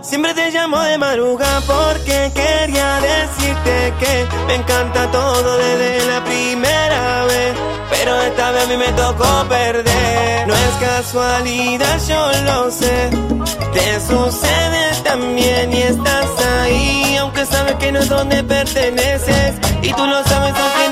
Siempre te llamo de madrugada porque quería decirte que me encanta todo desde la primera vez. Pero esta vez a mí me tocó perder. No es casualidad, yo lo sé. Te sucede también y estás ahí. Aunque sabes que no es donde perteneces. Y tú lo sabes aunque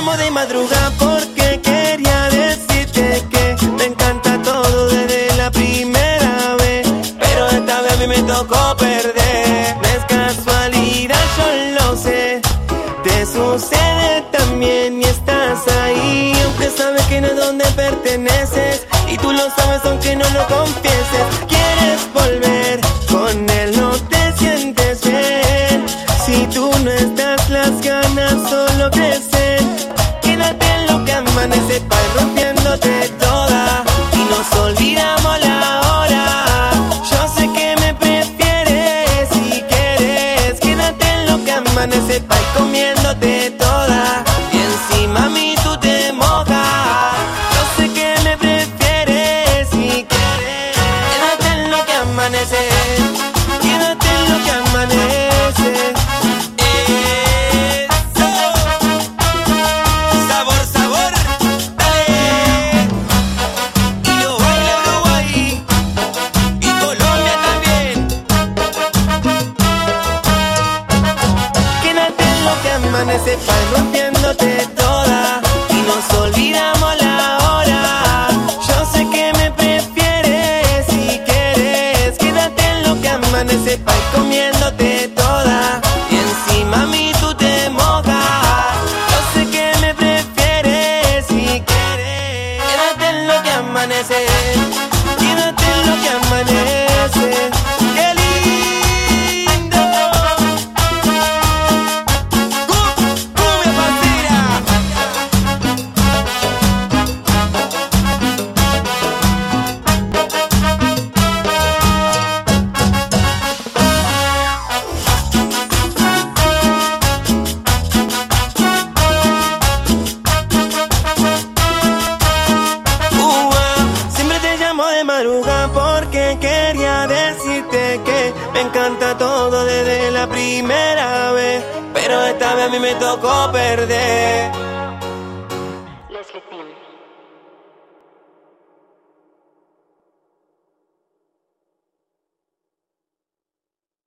de madrugada porque quería decirte que me encanta todo desde la primera vez. Pero esta vez a mí me tocó perder. No es casualidad, yo lo sé. Te sucede también y estás ahí. Aunque sabes que no es donde perteneces. Y tú lo sabes aunque no lo confieses. Quieres volver amanece pa' rompiéndote toda y nos olvidamos la hora. Yo sé que me prefieres si quieres, quédate en lo que amanece pa' comiéndote toda y encima a mí tú te mojas. Yo sé que me prefieres si quieres, quédate en lo que amanece, quédate en lo que amanece. Porque quería decirte que me encanta todo desde la primera vez, pero esta vez a mí me tocó perder.